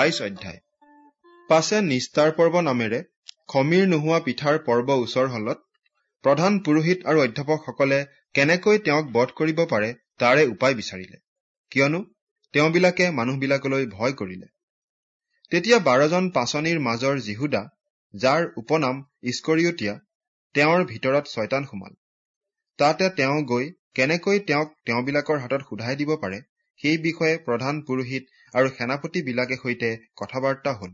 বাইশ অধ্যায়। পাছে নিস্তাৰ পৰ্ব নামেৰে খমীৰ নোহোৱা পিঠাৰ পৰ্ব ওচৰ হলত প্ৰধান পুৰোহিত আৰু অধ্যাপকসকলে কেনেকৈ তেওঁক বধ কৰিব পাৰে তাৰে উপায় বিচাৰিলে। কিয়নো তেওঁবিলাকে মানুহবিলাকলৈ ভয় কৰিলে। তেতিয়া বাৰজন পাচনিৰ মাজৰ জিহুদা যাৰ উপনাম ইস্কৰিয়তীয়া তেওঁৰ ভিতৰত ছয়তান সোমাল। তাতে তেওঁ গৈ কেনেকৈ তেওঁক তেওঁবিলাকৰ হাতত সোধাই দিব পাৰে সেই বিষয়ে প্ৰধান পুৰোহিত আৰু সেনাপতিবিলাকে সৈতে কথা বাৰ্তা হল।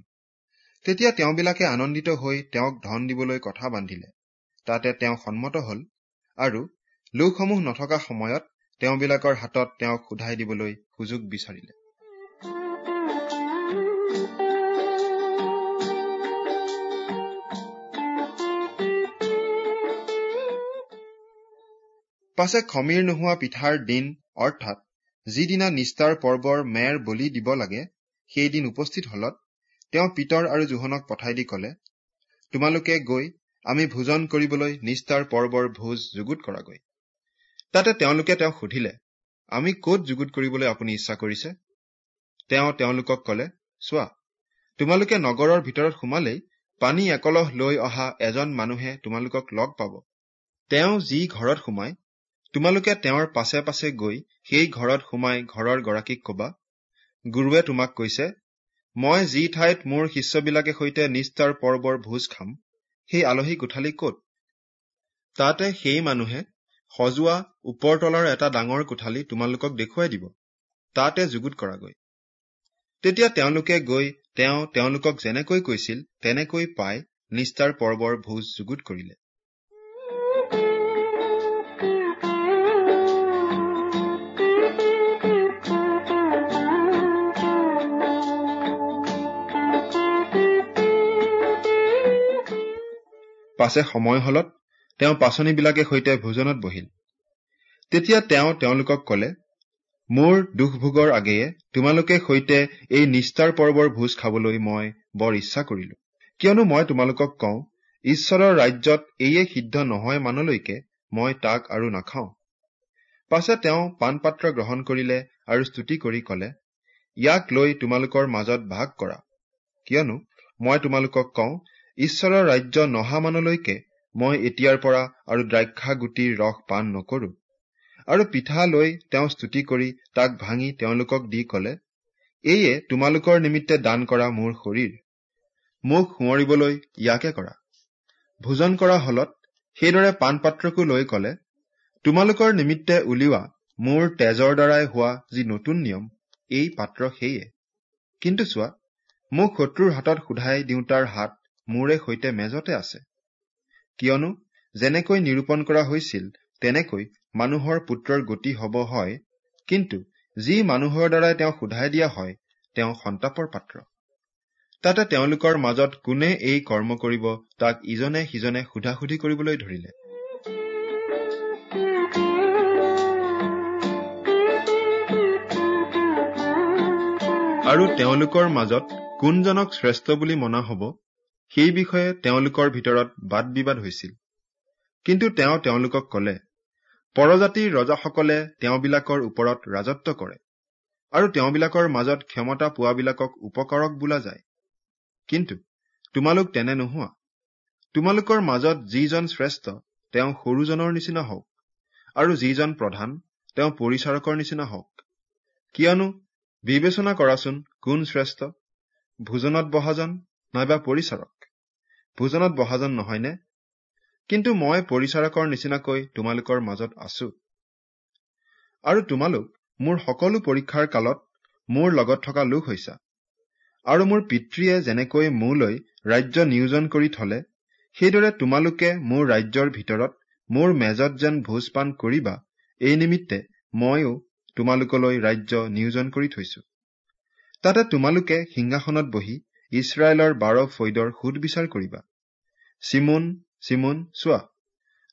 তেতিয়া তেওঁবিলাকে আনন্দিত হৈ তেওঁক ধন দিবলৈ কথা বান্ধিলে। তাতে তেওঁ সন্মত হল আৰু লোকসমূহ নথকা সময়ত তেওঁবিলাকৰ হাতত তেওঁক সোধাই দিবলৈ সুযোগ বিচাৰিলে। পাছে খমীৰ নোহোৱা পিঠাৰ দিন অৰ্থাৎ যিদিনা নিষ্ঠাৰ পৰ্বৰ মেৰ বলি দিব লাগে সেইদিন উপস্থিত হলত তেওঁ পিতৰ আৰু জোহনক পঠাই দি কলে তোমালোকে গৈ আমি ভোজন কৰিবলৈ নিষ্ঠাৰ পৰ্বৰ ভোজ যুগুত কৰাগৈ। তাতে তেওঁলোকে তেওঁক সুধিলে আমি কত যুগুত কৰিবলৈ আপুনি ইচ্ছা কৰিছে? তেওঁ তেওঁলোকক কলে চোৱা তোমালোকে নগৰৰ ভিতৰত সোমালেই পানী একলহ লৈ অহা এজন মানুহে তোমালোকক লগ পাব। তেওঁ যি ঘৰত সোমাই তোমালোকে তেওঁৰ পাছে পাছে গৈ সেই ঘৰত সোমাই ঘৰৰ গৰাকীক কবা গুৰুৱে তোমাক কৈছে মই যি ঠাইত মোৰ শিষ্যবিলাকে সৈতে নিষ্ঠাৰ পৰ্বৰ ভোজ খাম সেই আলহী কোঠালি কত? তাতে সেই মানুহে সজোৱা ওপৰতলৰ এটা ডাঙৰ কোঠালি তোমালোকক দেখুৱাই দিব তাতে যুগুত কৰাগৈ। তেতিয়া তেওঁলোকে গৈ তেওঁ তেওঁলোকক যেনেকৈ কৈছিল তেনেকৈ পাই নিষ্ঠাৰ পৰ্বৰ ভোজ যুগুত কৰিলে। পাছে সময় হলত তেওঁ পাচনিবিলাকে সৈতে ভোজনত বহিল। তেতিয়া তেওঁ তেওঁলোকক কলে মোৰ দুখ ভোগৰ আগেয়ে তোমালোকে সৈতে এই নিষ্ঠাৰ পৰ্বৰ ভোজ খাবলৈ মই বৰ ইচ্ছা কৰিলো। কিয়নো মই তোমালোকক কওঁ ঈশ্বৰৰ ৰাজ্যত এইয়ে সিদ্ধ নহয় মানলৈকে মই তাক আৰু নাখাওঁ। পাছে তেওঁ পাণ পাত্ৰ গ্ৰহণ কৰিলে আৰু স্তুতি কৰি কলে ইয়াক লৈ তোমালোকৰ মাজত ভাগ কৰা। কিয়নো মই তোমালোকক কওঁ ঈশ্বৰৰ ৰাজ্য নহা মানলৈকে মই এতিয়াৰ পৰা আৰু দ্ৰাক্ষা গুটিৰ ৰস পান নকৰো। আৰু পিঠা লৈ তেওঁ স্তুতি কৰি তাক ভাঙি তেওঁলোকক দি কলে এইয়ে তোমালোকৰ নিমিত্তে দান কৰা মোৰ শৰীৰ। মোক সোঁৱৰিবলৈ ইয়াকে কৰা। ভোজন কৰা হলত সেইদৰে পাণ পাত্ৰকো লৈ কলে তোমালোকৰ নিমিত্তে উলিওৱা মোৰ তেজৰ দ্বাৰাই হোৱা যি নতুন নিয়ম এই পাত্ৰ সেয়ে। কিন্তু চোৱা মোক শত্ৰুৰ হাতত সোধাই দিওঁতাৰ হাত মোৰে সৈতে মেজতে আছে। কিয়নো যেনেকৈ নিৰূপণ কৰা হৈছিল তেনেকৈ মানুহৰ পুত্ৰৰ গতি হব হয় কিন্তু যি মানুহৰ দ্বাৰাই তেওঁ সোধাই দিয়া হয় তেওঁ সন্তাপৰ পাত্ৰ। তাতে তেওঁলোকৰ মাজত কোনে এই কৰ্ম কৰিব তাক ইজনে সিজনে সোধাসুধি কৰিবলৈ ধৰিলে। আৰু তেওঁলোকৰ মাজত কোনজনক শ্ৰেষ্ঠ বুলি মনা হব সেই বিষয়ে তেওঁলোকৰ ভিতৰত বাদ বিবাদ হৈছিল। কিন্তু তেওঁ তেওঁলোকক কলে পৰজাতিৰ ৰজাসকলে তেওঁবিলাকৰ ওপৰত ৰাজত্ব কৰে আৰু তেওঁবিলাকৰ মাজত ক্ষমতা পোৱাবিলাকক উপকাৰক বোলা যায়। কিন্তু তোমালোক তেনে নোহোৱা। তোমালোকৰ মাজত যিজন শ্ৰেষ্ঠ তেওঁ সৰুজনৰ নিচিনা হওক আৰু যিজন প্ৰধান তেওঁ পৰিচাৰকৰ নিচিনা হওক। কিয়নো বিবেচনা কৰাচোন কোন শ্ৰেষ্ঠ ভোজনত বহাজন নাইবা পৰিচাৰক। ভোজনত বহাজন নহয়নে? কিন্তু মই পৰিচাৰকৰ নিচিনাকৈ তোমালোকৰ মাজত আছো। আৰু তোমালোক মোৰ সকলো পৰীক্ষাৰ কালত মোৰ লগত থকা লোক হৈছা। আৰু মোৰ পিতৃয়ে যেনেকৈ মোলৈ ৰাজ্য নিয়োজন কৰি থলে সেইদৰে তোমালোকে মোৰ ৰাজ্যৰ ভিতৰত মোৰ মেজত যেন ভোজ পান কৰিবা এই নিমিত্তে ময়ো তোমালোকলৈ ৰাজ্য নিয়োজন কৰি থৈছো। তাতে তোমালোকে সিংহাসনত বহি ইছৰাইলৰ বাৰ ফৈদৰ সুদ বিচাৰ কৰিবা। চিমুন চিমুন চোৱা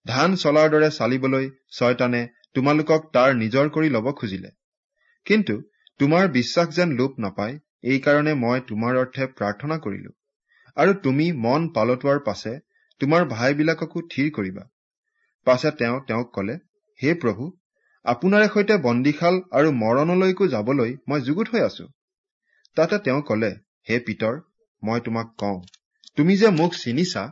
ধান চলাৰ দৰে চালিবলৈ ছয়তানে তোমালোকক তাৰ নিজৰ কৰি লব খুজিলে। কিন্তু তোমাৰ বিশ্বাস যেন লোপ নাপায় এইকাৰণে মই তোমাৰ অৰ্থে প্ৰাৰ্থনা কৰিলো। আৰু তুমি মন পালতোৱাৰ পাছে তোমাৰ ভাইবিলাককো থিৰ কৰিবা। পাছে তেওঁ তেওঁক কলে হে প্ৰভু আপোনাৰে সৈতে বন্দীশাল আৰু মৰণলৈকো যাবলৈ মই যুগুত হৈ আছো। তাতে তেওঁ কলে হে পিতৰ মই তোমাক কওঁ তুমি যে মোক চিনিছা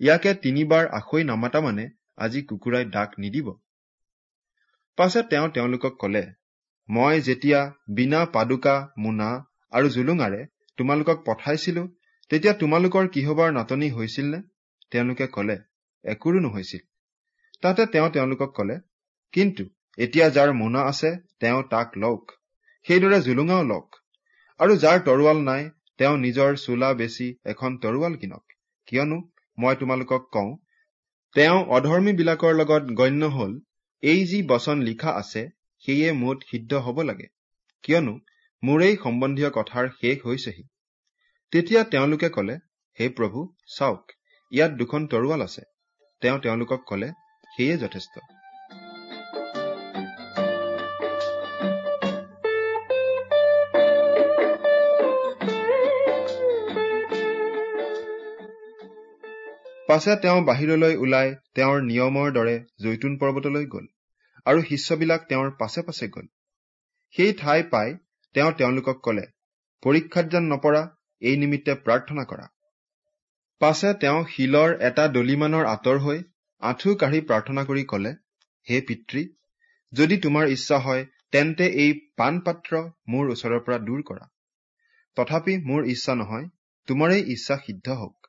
ইয়াকে তিনিবাৰ আখৈ নামাতা মানে আজি কুকুৰাই ডাক নিদিব। পাছে তেওঁ তেওঁলোকক কলে মই যেতিয়া বিনা পাদুকা মোনা আৰু জুলুঙাৰে তোমালোকক পঠাইছিলো তেতিয়া তোমালোকৰ কিহবাৰ নাটনি হৈছিল নে? তেওঁলোকে কলে একোৰো নহৈছিল। তাতে তেওঁ তেওঁলোকক কলে কিন্তু এতিয়া যাৰ মোনা আছে তেওঁ তাক লওক সেইদৰে জুলুঙাও লওক আৰু যাৰ তৰোৱাল নাই তেওঁ নিজৰ চোলা বেচি এখন তৰোৱাল কিনক। কিয়নো মই তোমালোকক কওঁ তেওঁ অধৰ্মীবিলাকৰ লগত গণ্য হল এই যি বচন লিখা আছে সেয়ে মুঠ সিদ্ধ হব লাগে। কিয়নো মোৰেই সম্বন্ধীয় কথাৰ শেষ হৈছেহি। তেতিয়া তেওঁলোকে কলে হে প্ৰভু চাওক ইয়াত দুখন তৰোৱাল আছে। তেওঁ তেওঁলোকক কলে সেয়ে যথেষ্ট। পাছে তেওঁ বাহিৰলৈ ওলাই তেওঁৰ নিয়মৰ দৰে জৈতুন পৰ্বতলৈ গল আৰু শিষ্যবিলাক তেওঁৰ পাছে পাছে গল। সেই ঠাই পাই তেওঁ তেওঁলোকক কলে পৰীক্ষাত যেন নপৰা এই নিমিত্তে প্ৰাৰ্থনা কৰা। পাছে তেওঁ শিলৰ এটা দলিমানৰ আঁতৰ হৈ আঁঠু কাঢ়ি প্ৰাৰ্থনা কৰি কলে হে পিতৃ যদি তোমাৰ ইচ্ছা হয় তেন্তে এই পাণ পাত্ৰ মোৰ ওচৰৰ পৰা দূৰ কৰা। তথাপি মোৰ ইচ্ছা নহয় তোমাৰেই ইচ্ছা সিদ্ধ হওক।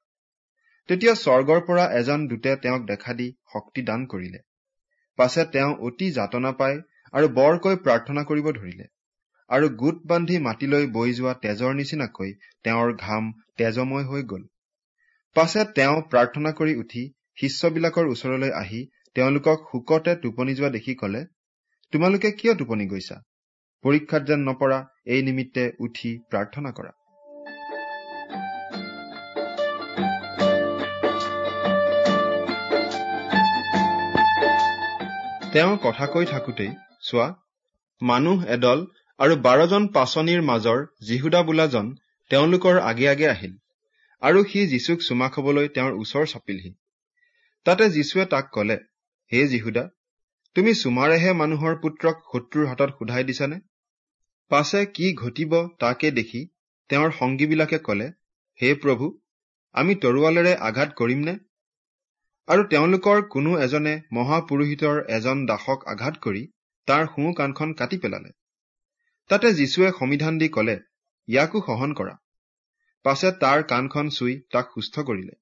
তেতিয়া স্বৰ্গৰ পৰা এজন দূতে তেওঁক দেখা দি শক্তি দান কৰিলে। পাছে তেওঁ অতি যাতনা পায় আৰু বৰকৈ প্ৰাৰ্থনা কৰিব ধৰিলে। আৰু গোট বান্ধি মাটিলৈ বৈ যোৱা তেজৰ নিচিনাকৈ তেওঁৰ ঘাম তেজময় হৈ গল। পাছে তেওঁ প্ৰাৰ্থনা কৰি উঠি শিষ্যবিলাকৰ ওচৰলৈ আহি তেওঁলোকক শোকতে টোপনি যোৱা দেখি কলে তোমালোকে কিয় টোপনি গৈছা? পৰীক্ষাত যেন নপৰা এই নিমিত্তে উঠি প্ৰাৰ্থনা কৰা। তেওঁ কথা কৈ থাকোতেই চোৱা মানুহ এদল আৰু বাৰজন পাচনিৰ মাজৰ জিহুদা বোলাজন তেওঁলোকৰ আগে আগে আহিল আৰু সি যীচুক চুমা খাবলৈ তেওঁৰ ওচৰ চাপিলহি। তাতে যীশুৱে তাক কলে হে জিহুদা তুমি চুমাৰেহে মানুহৰ পুত্ৰক শত্ৰুৰ হাতত সোধাই দিছানে? পাছে কি ঘটিব তাকে দেখি তেওঁৰ সংগীবিলাকে কলে হে প্ৰভু আমি তৰোৱালেৰে আঘাত কৰিমনে? আৰু তেওঁলোকৰ কোনো এজনে মহাপুৰোহিতৰ এজন দাসক আঘাত কৰি তাৰ সোঁ কাণখন কাটি পেলালে। তাতে যীশুৱে সমিধান দি কলে ইয়াকো সহন কৰা। পাছে তাৰ কাণখন চুই তাক সুস্থ কৰিলে।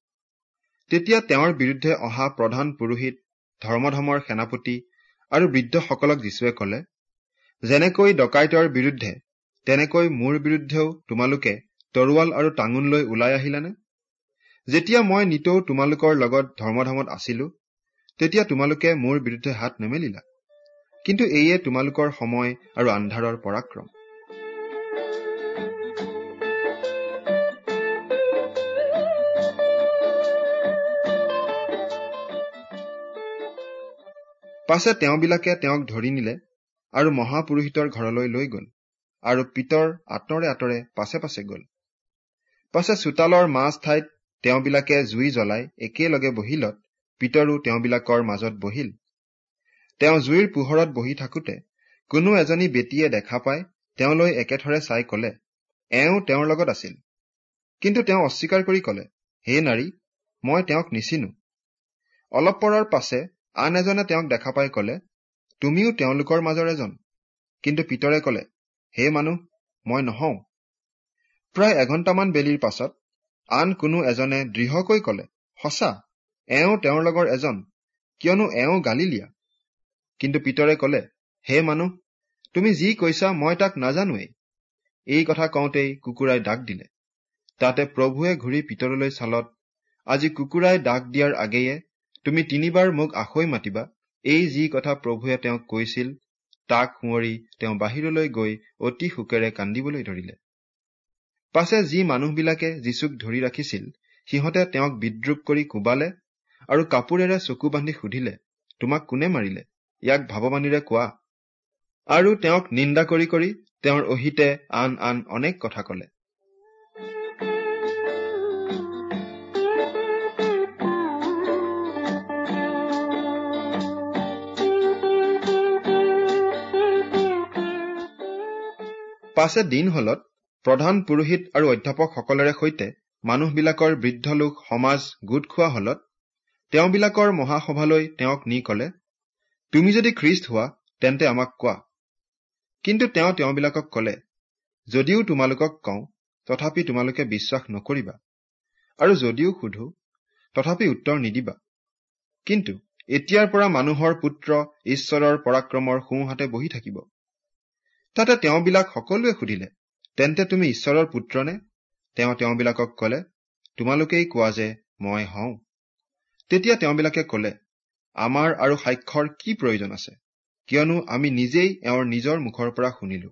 তেতিয়া তেওঁৰ বিৰুদ্ধে অহা প্ৰধান পুৰোহিত ধৰ্মধমৰ সেনাপতি আৰু বৃদ্ধসকলক যীশুৱে কলে যেনেকৈ ডকাইতৰ বিৰুদ্ধে তেনেকৈ মোৰ বিৰুদ্ধেও তোমালোকে তৰোৱাল আৰু টাঙোন লৈ ওলাই আহিলানে? যেতিয়া মই নিতৌ তোমালোকৰ লগত ধৰ্মধামত আছিলো তেতিয়া তোমালোকে মোৰ বিৰুদ্ধে হাত নেমেলিলা। কিন্তু এইয়ে তোমালোকৰ সময় আৰু আন্ধাৰৰ পৰাক্ৰম। পাছে তেওঁবিলাকে তেওঁক ধৰি নিলে আৰু মহাপুৰোহিতৰ ঘৰলৈ লৈ গল আৰু পিতৰ আঁতৰে আঁতৰে পাছে পাছে গল। পাছে চোতালৰ মাছ ঠাইত তেওঁবিলাকে জুই জ্বলাই একেলগে বহিলত পিতৰো তেওঁবিলাকৰ মাজত বহিল। তেওঁ জুইৰ পোহৰত বহি থাকোতে কোনো এজনী বেটীয়ে দেখা পাই তেওঁলৈ একেথৰে চাই কলে এওঁ তেওঁৰ লগত আছিল। কিন্তু তেওঁ অস্বীকাৰ কৰি কলে হে নাৰী মই তেওঁক নিচিনো। অলপ পৰৰ পাছে আন এজনে তেওঁক দেখা পাই কলে তুমিও তেওঁলোকৰ মাজৰ এজন। কিন্তু পিতৰে কলে হে মানুহ মই নহওঁ। প্ৰায় এঘণ্টামান বেলিৰ পাছত আন কোনো এজনে দৃঢ়কৈ কলে সঁচা এওঁ তেওঁৰ লগৰ এজন কিয়নো এওঁ গালিলিয়া? কিন্তু পিতৰে কলে হে মানুহ তুমি যি কৈছা মই তাক নাজানোৱেই। এই কথা কওঁতেই কুকুৰাই ডাক দিলে। তাতে প্ৰভুৱে ঘূৰি পিতৰলৈ চালত আজি কুকুৰাই ডাক দিয়াৰ আগেয়ে তুমি তিনিবাৰ মোক আখৈ মাতিবা। এই যি কথা প্ৰভুৱে তেওঁক কৈছিল তাক সোঁৱৰি তেওঁ বাহিৰলৈ গৈ অতি শোকেৰে কান্দিবলৈ ধৰিলে। পাছে যি মানুহবিলাকে যীচুক ধৰি ৰাখিছিল সিহঁতে তেওঁক বিদ্ৰোপ কৰি কোবালে আৰু কাপোৰেৰে চকু বান্ধি সুধিলে তোমাক কোনে মাৰিলে? ইয়াক ভাৱবাণীৰে কোৱা। আৰু তেওঁক নিন্দা কৰি কৰি তেওঁৰ অহিতে আন আন অনেক কথা কলে। পাছে দিন হলত প্ৰধান পুৰোহিত আৰু অধ্যাপকসকলৰে সৈতে মানুহবিলাকৰ বৃদ্ধ লোক সমাজ গোট খোৱা হলত তেওঁবিলাকৰ মহাসভালৈ তেওঁক নি কলে তুমি যদি খ্ৰীষ্ট হোৱা তেন্তে আমাক কোৱা। কিন্তু তেওঁ তেওঁবিলাকক কলে যদিও তোমালোকক কওঁ তথাপি তোমালোকে বিশ্বাস নকৰিবা। আৰু যদিও সোধো তথাপি উত্তৰ নিদিবা। কিন্তু এতিয়াৰ পৰা মানুহৰ পুত্ৰ ঈশ্বৰৰ পৰাক্ৰমৰ সোঁহাতে বহি থাকিব। তাতে তেওঁবিলাক সকলোৱে সুধিলে তেন্তে তুমি ঈশ্বৰৰ পুত্ৰ নে তেওঁ তেওঁবিলাকক কলে তোমালোকেই কোৱা যে মই হওঁ। তেতিয়া তেওঁবিলাকে কলে আমাৰ আৰু সাক্ষ্যৰ কি প্ৰয়োজন আছে? কিয়নো আমি নিজেই এওঁৰ নিজৰ মুখৰ পৰা শুনিলো।